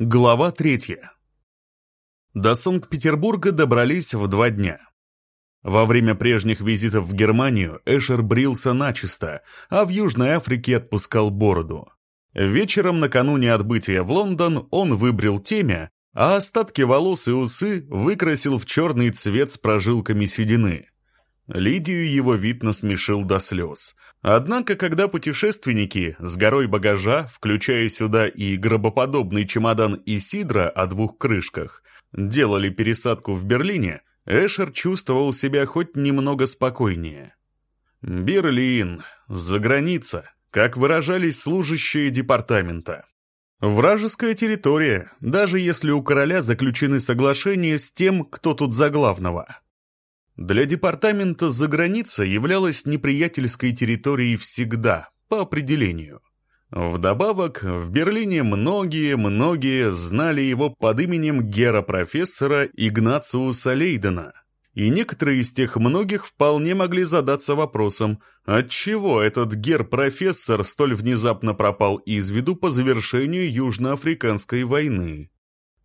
Глава третья. До Санкт-Петербурга добрались в два дня. Во время прежних визитов в Германию Эшер брился начисто, а в Южной Африке отпускал бороду. Вечером накануне отбытия в Лондон он выбрил темя, а остатки волос и усы выкрасил в черный цвет с прожилками седины. Лидию его вид насмешил до слез. Однако, когда путешественники с горой багажа, включая сюда и гробоподобный чемодан Исидра о двух крышках, делали пересадку в Берлине, Эшер чувствовал себя хоть немного спокойнее. Берлин, за граница, как выражались служащие департамента. Вражеская территория, даже если у короля заключены соглашения с тем, кто тут за главного. Для департамента за граница являлась неприятельской территорией всегда, по определению. Вдобавок, в Берлине многие-многие знали его под именем гера-профессора Игнациуса Лейдена, и некоторые из тех многих вполне могли задаться вопросом, отчего этот гер-профессор столь внезапно пропал из виду по завершению Южноафриканской войны.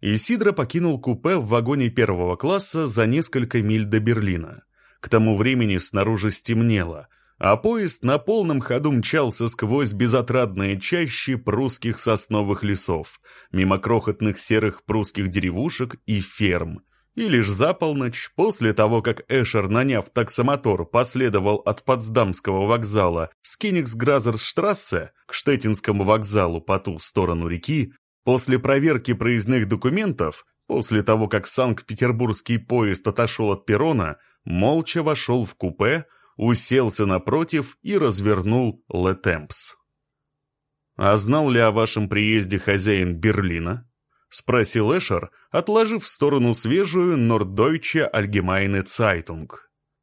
Исидро покинул купе в вагоне первого класса за несколько миль до Берлина. К тому времени снаружи стемнело, а поезд на полном ходу мчался сквозь безотрадные чащи прусских сосновых лесов, мимо крохотных серых прусских деревушек и ферм. И лишь за полночь, после того, как Эшер, наняв таксомотор, последовал от Потсдамского вокзала с Кенигсгразерштрассе к Штетинскому вокзалу по ту сторону реки, После проверки проездных документов, после того, как Санкт-Петербургский поезд отошел от перрона, молча вошел в купе, уселся напротив и развернул Летемпс. «А знал ли о вашем приезде хозяин Берлина?» — спросил Эшер, отложив в сторону свежую Norddeutsche Allgemeine Zeitung.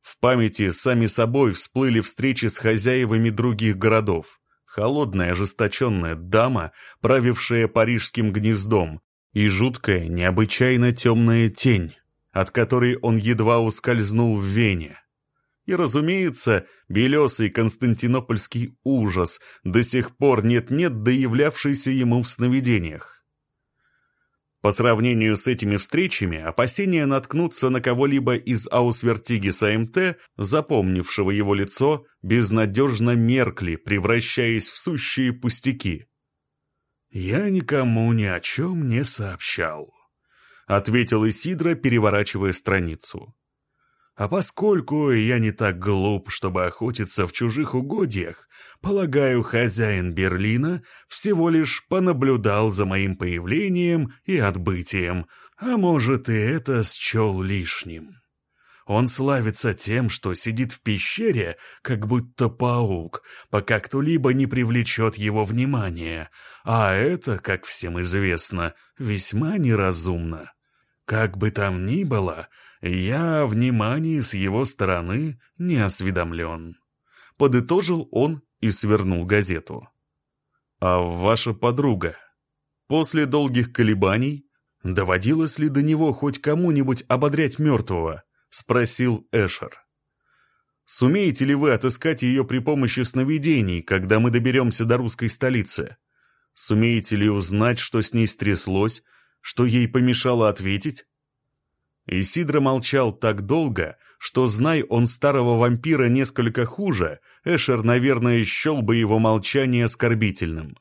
В памяти сами собой всплыли встречи с хозяевами других городов холодная ожесточенная дама, правившая парижским гнездом, и жуткая, необычайно темная тень, от которой он едва ускользнул в Вене. И, разумеется, белесый константинопольский ужас, до сих пор нет-нет доявлявшийся ему в сновидениях. По сравнению с этими встречами, опасения наткнуться на кого-либо из Аусвертигиса МТ, запомнившего его лицо, безнадежно меркли, превращаясь в сущие пустяки. «Я никому ни о чем не сообщал», — ответил Исидро, переворачивая страницу. А поскольку я не так глуп, чтобы охотиться в чужих угодьях, полагаю, хозяин Берлина всего лишь понаблюдал за моим появлением и отбытием, а может и это счел лишним. Он славится тем, что сидит в пещере, как будто паук, пока кто-либо не привлечет его внимание, а это, как всем известно, весьма неразумно. Как бы там ни было, я о с его стороны не осведомлен. Подытожил он и свернул газету. А ваша подруга? После долгих колебаний доводилось ли до него хоть кому-нибудь ободрять мертвого? Спросил Эшер. Сумеете ли вы отыскать ее при помощи сновидений, когда мы доберемся до русской столицы? Сумеете ли узнать, что с ней стряслось, что ей помешало ответить? Исидро молчал так долго, что, знай он старого вампира несколько хуже, Эшер, наверное, счел бы его молчание оскорбительным.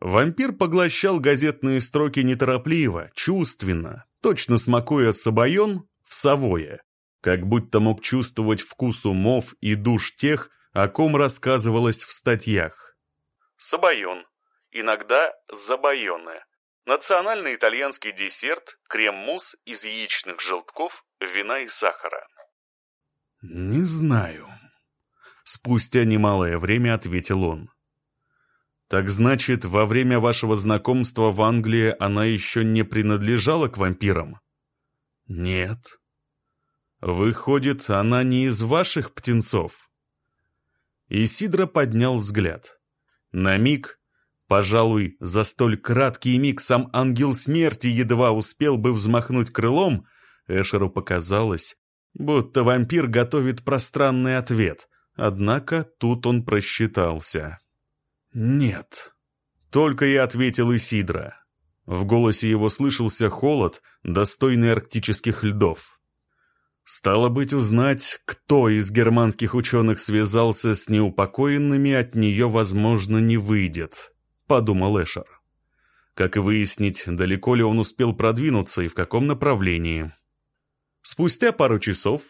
Вампир поглощал газетные строки неторопливо, чувственно, точно смакуя собоен в совое, как будто мог чувствовать вкус умов и душ тех, о ком рассказывалось в статьях. Собоен. Иногда забоены. Национальный итальянский десерт – крем-мусс из яичных желтков, вина и сахара. «Не знаю», — спустя немалое время ответил он. «Так значит, во время вашего знакомства в Англии она еще не принадлежала к вампирам?» «Нет». «Выходит, она не из ваших птенцов?» Исидро поднял взгляд. На миг Пожалуй, за столь краткий миг сам ангел смерти едва успел бы взмахнуть крылом, Эшеру показалось, будто вампир готовит пространный ответ, однако тут он просчитался. «Нет», — только и ответил Исидра. В голосе его слышался холод, достойный арктических льдов. Стало быть, узнать, кто из германских ученых связался с неупокоенными, от нее, возможно, не выйдет, подумал Эшер. Как и выяснить, далеко ли он успел продвинуться и в каком направлении. Спустя пару часов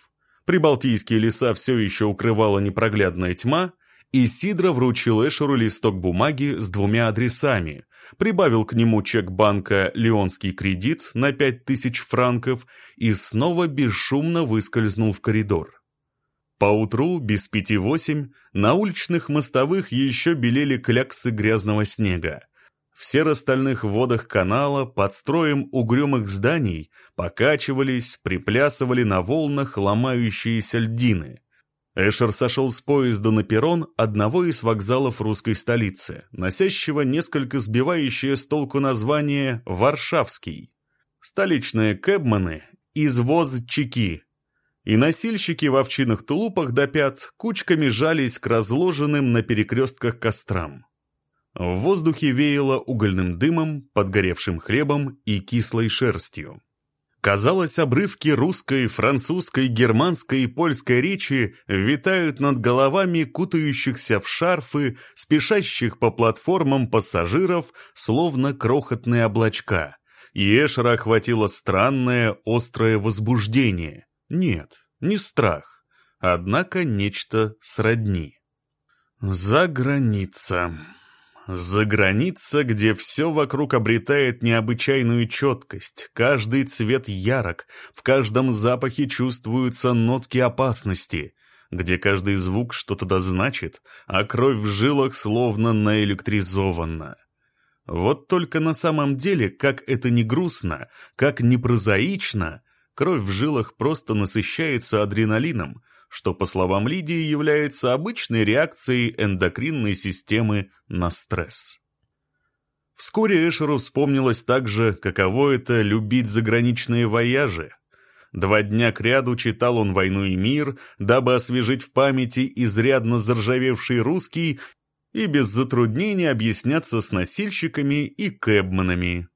прибалтийские леса все еще укрывала непроглядная тьма, и Сидро вручил Эшеру листок бумаги с двумя адресами, прибавил к нему чек банка «Леонский кредит» на пять тысяч франков и снова бесшумно выскользнул в коридор. Поутру, без пяти восемь, на уличных мостовых еще белели кляксы грязного снега. В серо-стальных водах канала под строем угрюмых зданий покачивались, приплясывали на волнах ломающиеся льдины. Эшер сошел с поезда на перрон одного из вокзалов русской столицы, носящего несколько сбивающее с толку название «Варшавский». Столичные кэбманы – извозчики. И носильщики в овчинных тулупах до пят кучками жались к разложенным на перекрестках кострам. В воздухе веяло угольным дымом, подгоревшим хлебом и кислой шерстью. Казалось, обрывки русской, французской, германской и польской речи витают над головами кутающихся в шарфы, спешащих по платформам пассажиров, словно крохотные облачка. И Эшера охватило странное, острое возбуждение. Нет, не страх, однако нечто сродни. «За граница», за граница, где все вокруг обретает необычайную четкость, каждый цвет ярок, в каждом запахе чувствуются нотки опасности, где каждый звук что-то да значит, а кровь в жилах словно наэлектризована. Вот только на самом деле, как это не грустно, как не прозаично, кровь в жилах просто насыщается адреналином, что, по словам Лидии, является обычной реакцией эндокринной системы на стресс. Вскоре Эшеру вспомнилось также, каково это любить заграничные вояжи. Два дня кряду читал он «Войну и мир», дабы освежить в памяти изрядно заржавевший русский и без затруднений объясняться с носильщиками и кэбманами.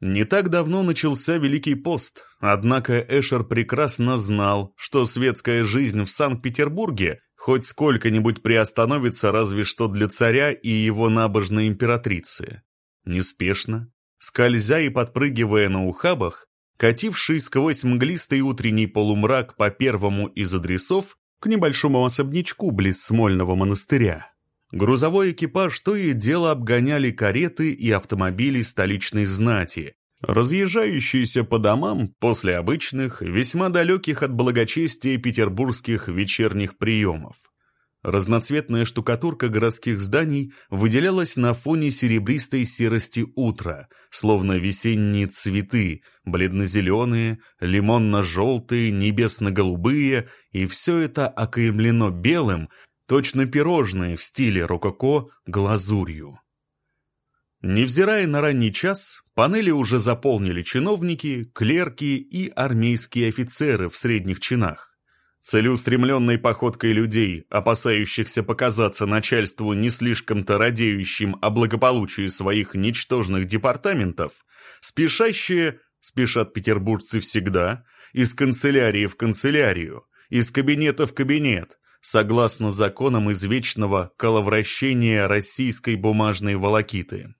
Не так давно начался Великий пост, однако Эшер прекрасно знал, что светская жизнь в Санкт-Петербурге хоть сколько-нибудь приостановится разве что для царя и его набожной императрицы. Неспешно, скользя и подпрыгивая на ухабах, кативший сквозь мглистый утренний полумрак по первому из адресов к небольшому особнячку близ Смольного монастыря. Грузовой экипаж то и дело обгоняли кареты и автомобили столичной знати, разъезжающиеся по домам после обычных, весьма далеких от благочестия петербургских вечерних приемов. Разноцветная штукатурка городских зданий выделялась на фоне серебристой серости утра, словно весенние цветы, бледно-зеленые, лимонно-желтые, небесно-голубые, и все это окаймлено белым, точно пирожные в стиле рококо глазурью. Невзирая на ранний час, панели уже заполнили чиновники, клерки и армейские офицеры в средних чинах. Целеустремленной походкой людей, опасающихся показаться начальству не слишком-то радеющим о благополучии своих ничтожных департаментов, спешащие, спешат петербуржцы всегда, из канцелярии в канцелярию, из кабинета в кабинет, согласно законам извечного коловращения российской бумажной волокиты.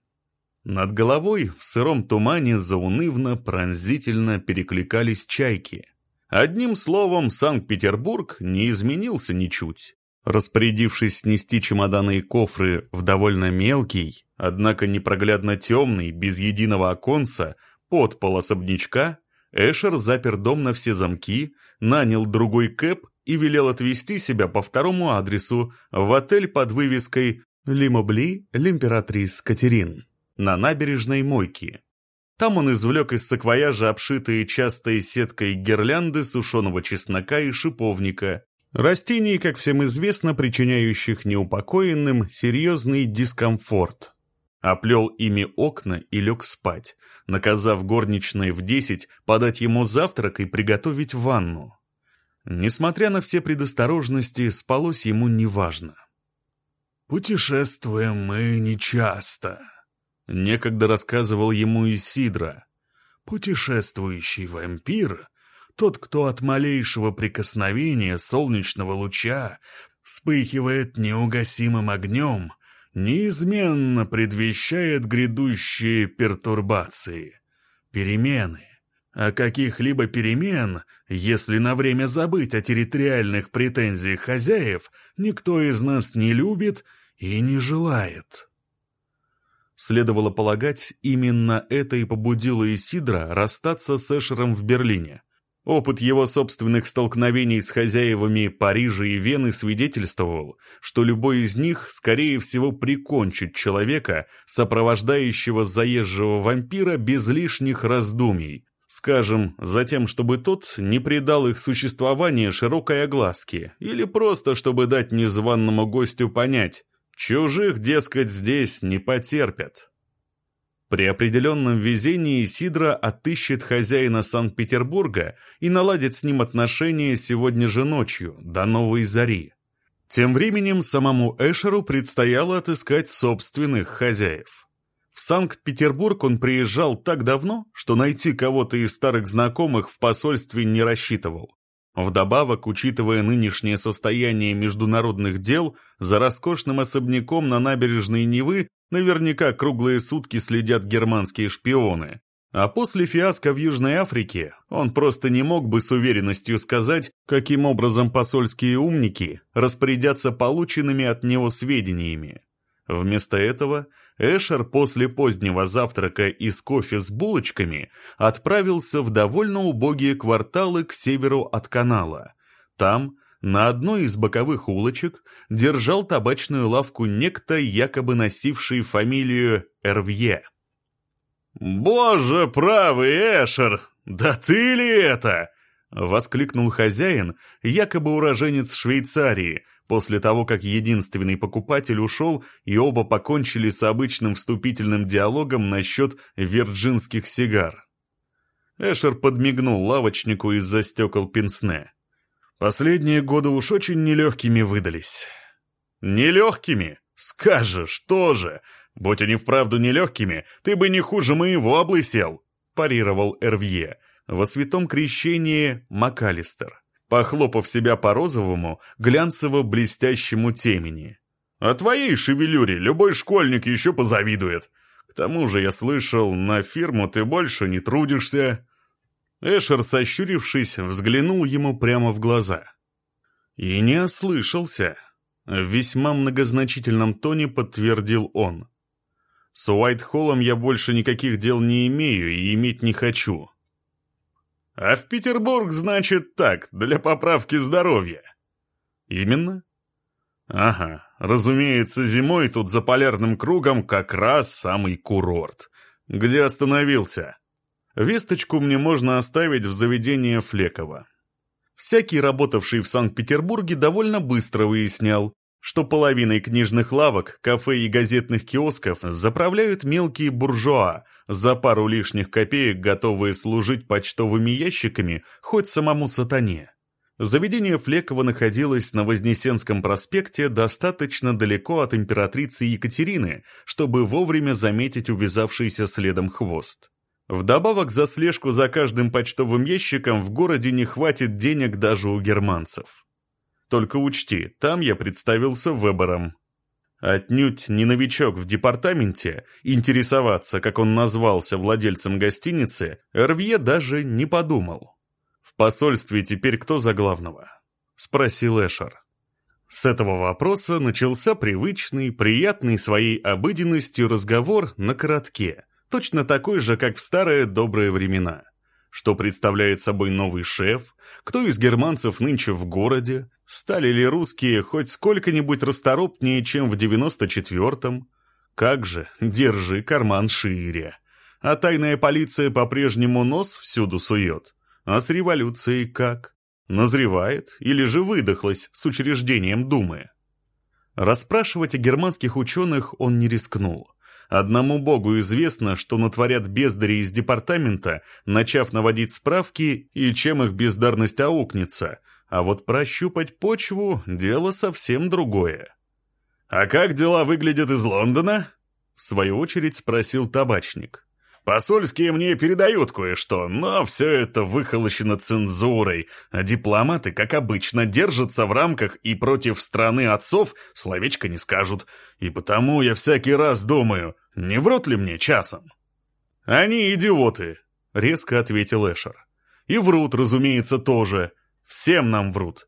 Над головой в сыром тумане заунывно, пронзительно перекликались чайки. Одним словом, Санкт-Петербург не изменился ничуть. Распорядившись снести чемоданы и кофры в довольно мелкий, однако непроглядно темный, без единого оконца, подпол особнячка, Эшер запер дом на все замки, нанял другой кэп и велел отвезти себя по второму адресу в отель под вывеской «Лимобли Лимператрис Катерин» на набережной Мойки. Там он извлек из саквояжа обшитые частой сеткой гирлянды сушеного чеснока и шиповника, растений, как всем известно, причиняющих неупокоенным серьезный дискомфорт. Оплел ими окна и лег спать, наказав горничной в десять подать ему завтрак и приготовить ванну. Несмотря на все предосторожности, спалось ему неважно. «Путешествуем мы нечасто», Некогда рассказывал ему Исидра. Путешествующий вампир — тот, кто от малейшего прикосновения солнечного луча вспыхивает неугасимым огнем, неизменно предвещает грядущие пертурбации, перемены. А каких-либо перемен, если на время забыть о территориальных претензиях хозяев, никто из нас не любит и не желает. Следовало полагать, именно это и побудило Исидра расстаться с Эшером в Берлине. Опыт его собственных столкновений с хозяевами Парижа и Вены свидетельствовал, что любой из них, скорее всего, прикончит человека, сопровождающего заезжего вампира без лишних раздумий, скажем, за тем, чтобы тот не придал их существованию широкой огласки, или просто чтобы дать незваному гостю понять, чужих, дескать, здесь не потерпят. При определенном везении Сидра отыщет хозяина Санкт-Петербурга и наладит с ним отношения сегодня же ночью, до новой зари. Тем временем самому Эшеру предстояло отыскать собственных хозяев. В Санкт-Петербург он приезжал так давно, что найти кого-то из старых знакомых в посольстве не рассчитывал. Вдобавок, учитывая нынешнее состояние международных дел, за роскошным особняком на набережной Невы Наверняка круглые сутки следят германские шпионы. А после фиаско в Южной Африке он просто не мог бы с уверенностью сказать, каким образом посольские умники распорядятся полученными от него сведениями. Вместо этого Эшер после позднего завтрака из кофе с булочками отправился в довольно убогие кварталы к северу от канала. Там на одной из боковых улочек держал табачную лавку некто, якобы носивший фамилию Эрвье. «Боже правый, Эшер! Да ты ли это?» — воскликнул хозяин, якобы уроженец Швейцарии, после того, как единственный покупатель ушел, и оба покончили с обычным вступительным диалогом насчет вирджинских сигар. Эшер подмигнул лавочнику из-за стекол пенсне. Последние годы уж очень нелегкими выдались. Нелегкими? Скажешь, тоже. Будь они вправду нелегкими, ты бы не хуже моего облысел, парировал Эрвье. Во святом крещении МакАлистер, похлопав себя по розовому, глянцево-блестящему темени. «О твоей шевелюре любой школьник еще позавидует. К тому же, я слышал, на фирму ты больше не трудишься». Эшер, сощурившись, взглянул ему прямо в глаза. И не ослышался. В весьма многозначительном тоне подтвердил он. «С Уайтхоллом я больше никаких дел не имею и иметь не хочу». «А в Петербург, значит, так, для поправки здоровья». «Именно?» «Ага, разумеется, зимой тут за полярным кругом как раз самый курорт. Где остановился?» Весточку мне можно оставить в заведении Флекова. Всякий, работавший в Санкт-Петербурге, довольно быстро выяснял, что половиной книжных лавок, кафе и газетных киосков заправляют мелкие буржуа, за пару лишних копеек готовые служить почтовыми ящиками хоть самому сатане. Заведение Флекова находилось на Вознесенском проспекте достаточно далеко от императрицы Екатерины, чтобы вовремя заметить увязавшийся следом хвост. Вдобавок за слежку за каждым почтовым ящиком в городе не хватит денег даже у германцев. Только учти, там я представился выбором. Отнюдь не новичок в департаменте, интересоваться, как он назвался владельцем гостиницы, Эрвье даже не подумал. «В посольстве теперь кто за главного?» — спросил Эшер. С этого вопроса начался привычный, приятный своей обыденностью разговор на коротке — точно такой же, как в старые добрые времена. Что представляет собой новый шеф, кто из германцев нынче в городе, стали ли русские хоть сколько-нибудь расторопнее, чем в 94-м. Как же, держи карман шире. А тайная полиция по-прежнему нос всюду сует. А с революцией как? Назревает или же выдохлась с учреждением Думы? Расспрашивать о германских ученых он не рискнул. Одному богу известно, что натворят бездари из департамента, начав наводить справки, и чем их бездарность аукнется. А вот прощупать почву — дело совсем другое. «А как дела выглядят из Лондона?» — В свою очередь спросил табачник. Посольские мне передают кое-что, но все это выхолощено цензурой, а дипломаты, как обычно, держатся в рамках и против страны отцов словечко не скажут. И потому я всякий раз думаю, не врут ли мне часом? Они идиоты, — резко ответил Эшер. И врут, разумеется, тоже. Всем нам врут.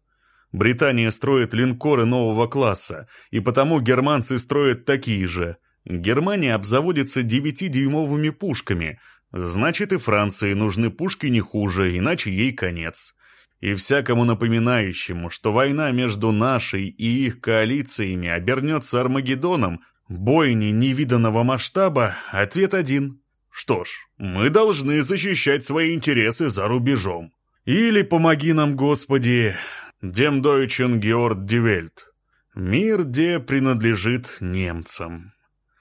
Британия строит линкоры нового класса, и потому германцы строят такие же — Германия обзаводится 9-дюймовыми пушками, значит и Франции нужны пушки не хуже, иначе ей конец. И всякому напоминающему, что война между нашей и их коалициями обернется Армагеддоном, бойни невиданного масштаба, ответ один. Что ж, мы должны защищать свои интересы за рубежом. Или помоги нам, Господи, Deutschen Georg die Welt. Мир, где принадлежит немцам.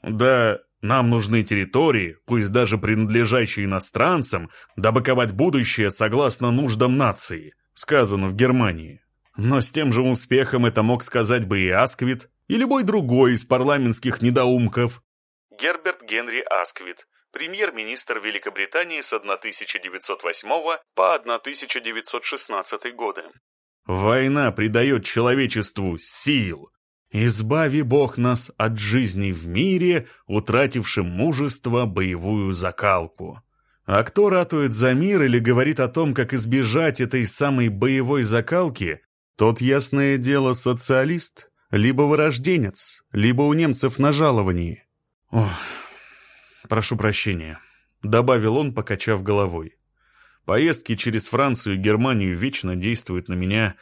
Да, нам нужны территории, пусть даже принадлежащие иностранцам, дабы ковать будущее согласно нуждам нации, сказано в Германии. Но с тем же успехом это мог сказать бы и Асквит, и любой другой из парламентских недоумков. Герберт Генри Асквит, премьер-министр Великобритании с 1908 по 1916 годы. Война придает человечеству сил, Избави Бог нас от жизни в мире, утратившим мужество, боевую закалку. А кто ратует за мир или говорит о том, как избежать этой самой боевой закалки, тот, ясное дело, социалист, либо вырожденец, либо у немцев на жаловании. Ох, прошу прощения, добавил он, покачав головой. Поездки через Францию и Германию вечно действуют на меня.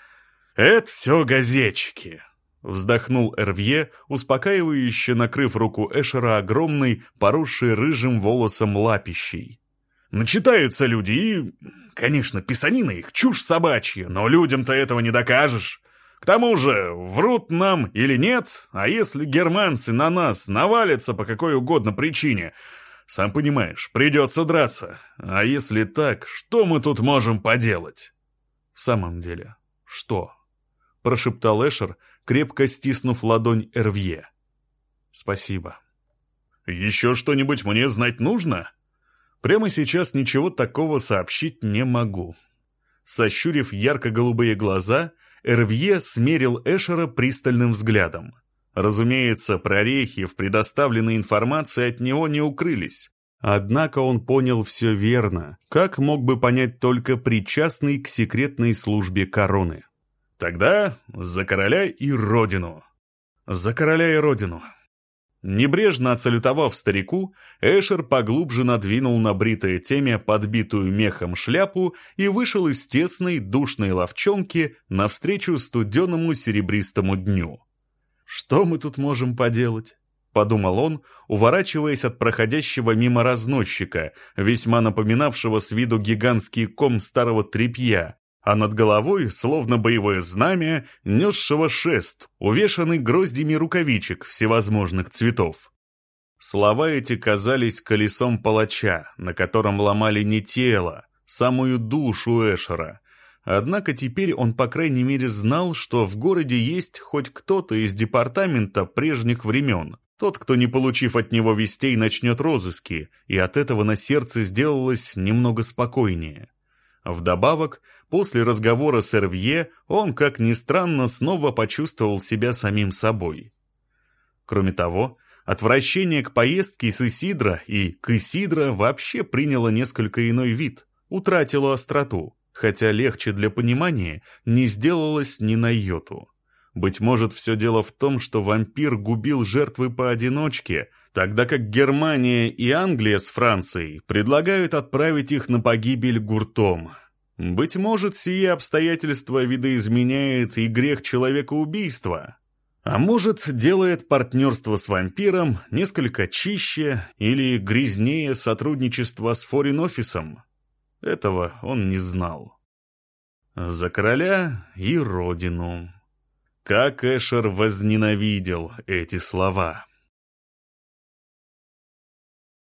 Это все газетчики. Вздохнул Эрвье, успокаивающе накрыв руку Эшера огромной, поросшей рыжим волосом лапищей. «Начитаются люди и, конечно, писанина их, чушь собачья, но людям-то этого не докажешь. К тому же, врут нам или нет, а если германцы на нас навалятся по какой угодно причине, сам понимаешь, придется драться. А если так, что мы тут можем поделать?» «В самом деле, что?» — прошептал Эшер, — крепко стиснув ладонь Эрвье. «Спасибо». «Еще что-нибудь мне знать нужно?» «Прямо сейчас ничего такого сообщить не могу». Сощурив ярко-голубые глаза, Эрвье смерил Эшера пристальным взглядом. Разумеется, прорехи в предоставленной информации от него не укрылись. Однако он понял все верно, как мог бы понять только причастный к секретной службе короны. Тогда за короля и родину. За короля и родину. Небрежно отсалютовав старику, Эшер поглубже надвинул на бритое теме подбитую мехом шляпу и вышел из тесной душной ловчонки навстречу студеному серебристому дню. «Что мы тут можем поделать?» — подумал он, уворачиваясь от проходящего мимо разносчика, весьма напоминавшего с виду гигантский ком старого тряпья, а над головой, словно боевое знамя, несшего шест, увешанный гроздями рукавичек всевозможных цветов. Слова эти казались колесом палача, на котором ломали не тело, самую душу Эшера. Однако теперь он, по крайней мере, знал, что в городе есть хоть кто-то из департамента прежних времен. Тот, кто, не получив от него вестей, начнет розыски, и от этого на сердце сделалось немного спокойнее. Вдобавок, после разговора с Эрвье, он, как ни странно, снова почувствовал себя самим собой. Кроме того, отвращение к поездке с Исидро и к Исидро вообще приняло несколько иной вид, утратило остроту, хотя легче для понимания не сделалось ни на йоту. Быть может, все дело в том, что вампир губил жертвы поодиночке, тогда как Германия и Англия с Францией предлагают отправить их на погибель гуртом. Быть может, сие обстоятельство видоизменяет и грех человекоубийства. А может, делает партнерство с вампиром несколько чище или грязнее сотрудничества с форин-офисом. Этого он не знал. За короля и родину. Как Эшер возненавидел эти слова.